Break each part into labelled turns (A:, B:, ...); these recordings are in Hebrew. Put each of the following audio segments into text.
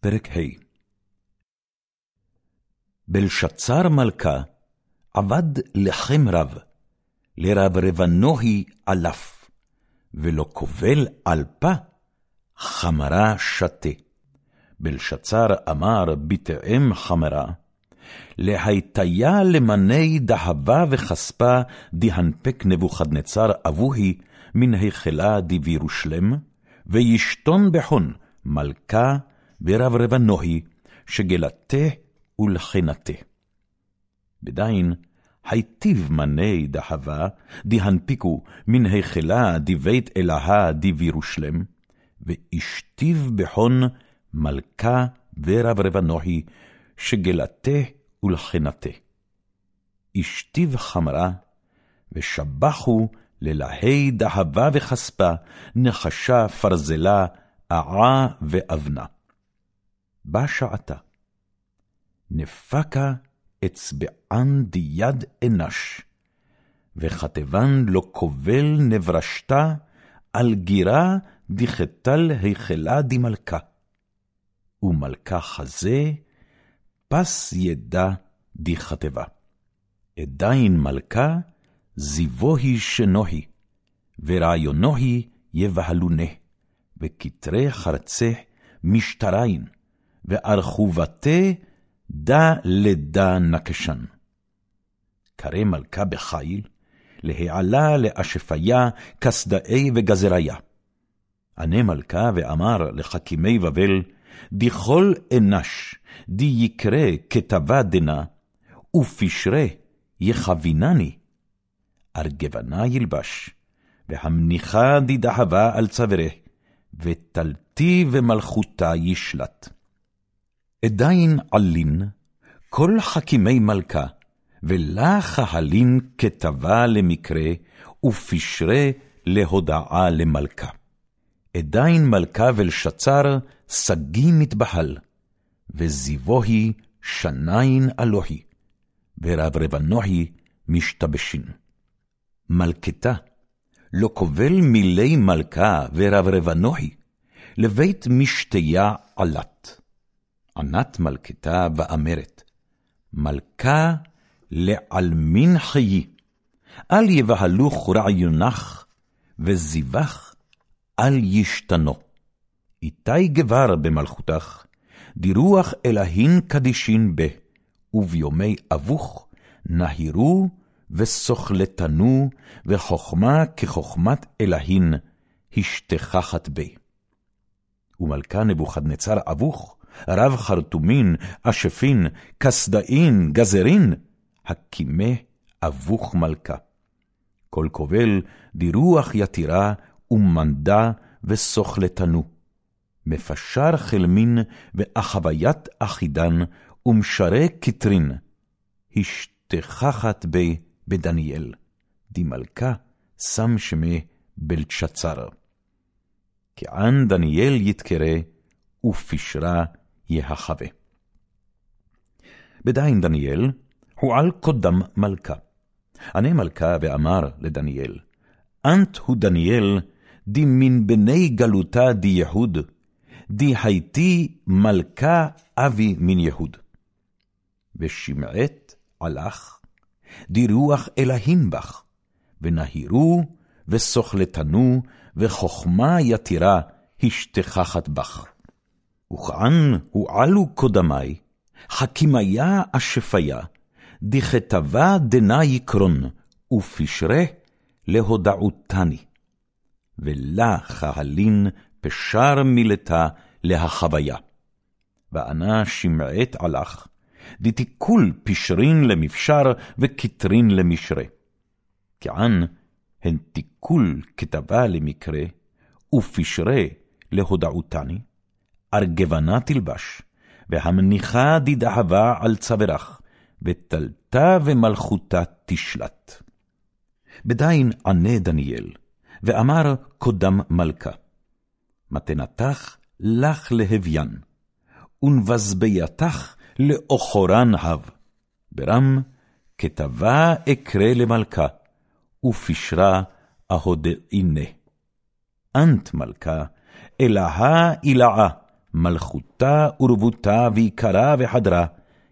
A: פרק ה' בלשצר מלכה עבד לחם רב, לרב רבנוהי אלף, ולא קובל על פה, חמרה שתה. בלשצר אמר בתאם חמרה, להיטיה למני דהבה וכספה דהנפק נבוכדנצר אבוהי מן היכלה דבירושלם, וישתון בחון מלכה ורב רבנוהי, שגלתה ולחנתה. בדין, היטיב מני דהבה, דהנפיקו מן היכלה דבית אלהה דבירושלם, ואשתיב בחון מלכה ורב רבנוהי, שגלתה ולחנתה. אשתיב חמרה, ושבחו ללהי דהבה וכספה, נחשה פרזלה, אעה ואבנה. בא שעתה. נפקה אצבען דיד אנש, וכתבן לא קובל נברשתה, על גירה דחתל היכלה דמלכה. ומלכה חזה, פס ידה דכתבה. עדיין מלכה, זיווהי שנוהי, ורעיונוהי יבהלונה, וכתרי חרצה משתריים, וארכובתה דה לדה נקשן. קרא מלכה בחיל, להעלה לאשפיה, כסדאי וגזריה. ענה מלכה ואמר לחכימי בבל, דכל אנש, די יקרא כתבה דנה, ופשרה יכוונני. ארגבנה ילבש, והמניחה דדהבה על צווארה, ותלתי ומלכותה ישלט. עדיין עלין, כל חכימי מלכה, ולה חהלין כתבה למקרה, ופשרה להודעה למלכה. עדיין מלכה ולשצר, שגיא מתבהל, וזיווהי שנין אלוהי, ורב רבנוהי משתבשין. מלכתה, לא קובל מילי מלכה ורב רבנוהי, לבית משתיה עלת. ענת מלכתה ואמרת, מלכה לעלמין חיי, אל יבהלוך רעיונך, וזיבך אל ישתנו. איתי גבר במלכותך, דירוח אלהין קדישין בה, וביומי אבוך נהירו וסוכלתנו, וחכמה כחכמת אלהין, השתכחת בי. ומלכה נבוכדנצר אבוך, רב חרטומין, אשפין, כסדאין, גזרין, הקימה אבוך מלכה. כל קובל דירוח יתירה, ומנדה וסוכלתנו. מפשר חלמין, ואחוויית אחידן, ומשרה קטרין. השתכחת בי בדניאל, דמלכה שם שמי בלצ'צר. כען דניאל יתקרא, ופשרה יהחווה. בדין דניאל, הועל קודם מלכה. ענה מלכה ואמר לדניאל, אנט הוא דניאל, די מן בני גלותה די יהוד, די הייתי מלכה אבי מן יהוד. ושמעת הלך, די רוח אלהין בך, ונהירו, וסוכלתנו, וחכמה יתירה, השתכחת בך. וכאן הועלו קודמי, חכימיה אשפיה, דכתבה דנה יקרון, ופשרה להודעותני. ולה חהלין פשר מילתה להחוויה. וענה שמעת עלך, דתיקול פשרין למפשר וכתרין למשרה. כען הן תיקול כתבה למקרה, ופשרה להודעותני, ארגבנה תלבש, והמניחה דדהבה על צווארך, ותלתה ומלכותה תשלט. בדין ענה דניאל, ואמר קודם מלכה, מתנתך לך להביין, ונבזבייתך לאוכרן הב. ברם, כתבה אקרא למלכה, ופשרה אהודעינה. אנט מלכה, אלהה אילאה, מלכותה ורבותה ויקרה וחדרה,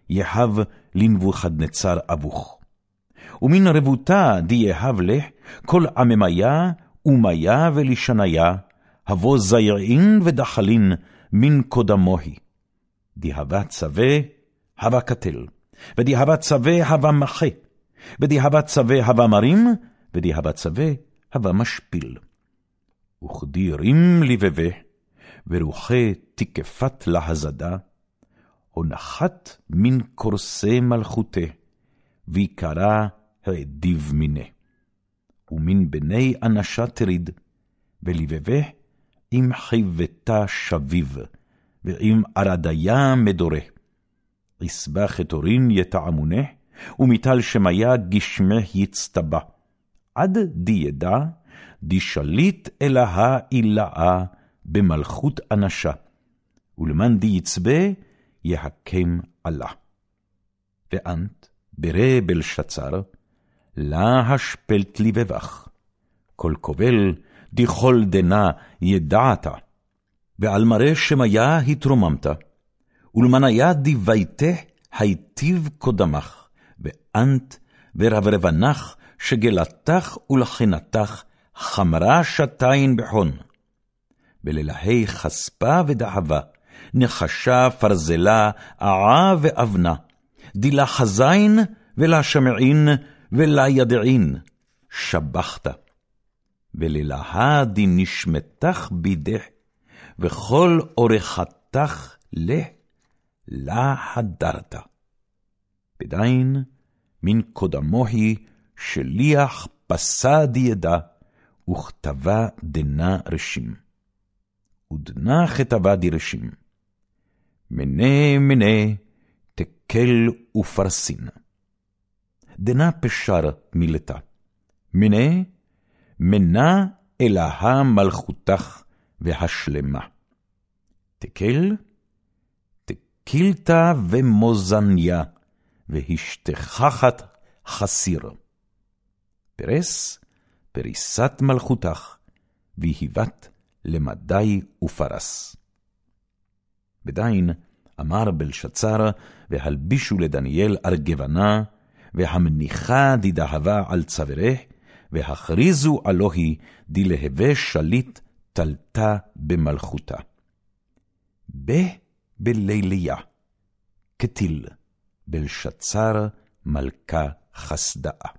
A: יהב לנבוכדנצר אבוך. ומן רבותה די יהב לך, כל עממיה ומיה ולשניה, הבוא זייעין ודחלין מן קודמוהי. דהבה צווה, הווה קטל, ודהבה צווה, הווה מחה, ודהבה צווה, הווה מרים, ודהבה צווה, הווה משפיל. וכדירים לבבה, ורוחי תקפת להזדה, הונחת מן כורסי מלכותה, ויקרא העדיב מיניה. ומן בני אנשה תריד, ולבבה עם חיבתה שביב, ועם ערדיה מדורה. עשבה חתורין יטעמונה, ומטל שמיה גשמה יצטבע. עד די ידע, די שליט אלהה אילאה במלכות אנשה, ולמאן די יצבה, יהקם עלה. ואנת, ברה בלשצר, לה השפלת לבבך, כל קובל דכל דנה ידעת, ועל מראה שמיה התרוממת, ולמניה דיוויתה היטיב קודמך, ואנת ורברבנך שגלתך ולחינתך חמרה שתיים בחון. וללהי חספה ודאבה, נחשה פרזלה, עעה ואבנה, דילה חזין ולה שמעין ולה ידעין, שבחת. וללהה דנשמתך בידך, וכל אורחתך לה, לה הדרת. ודין מן קודמוהי שליח פסה דידה, וכתבה דנה רשים. ודנה כתבה דרשים. מנה מנה תקל ופרסין. דנה פשר מילתה. מנה מנה אלהה מלכותך והשלמה. תקל, תקילתה ומוזניה, והשתכחת חסיר. פרס, פריסת מלכותך, והיבת למדי ופרס. ודין אמר בלשצר, והלבישו לדניאל ארגבנה, והמניחה דדהבה על צווארך, והכריזו אלוהי דלהווה שליט תלתה במלכותה. ב בליליה, כתיל, בלשצר מלכה חסדאה.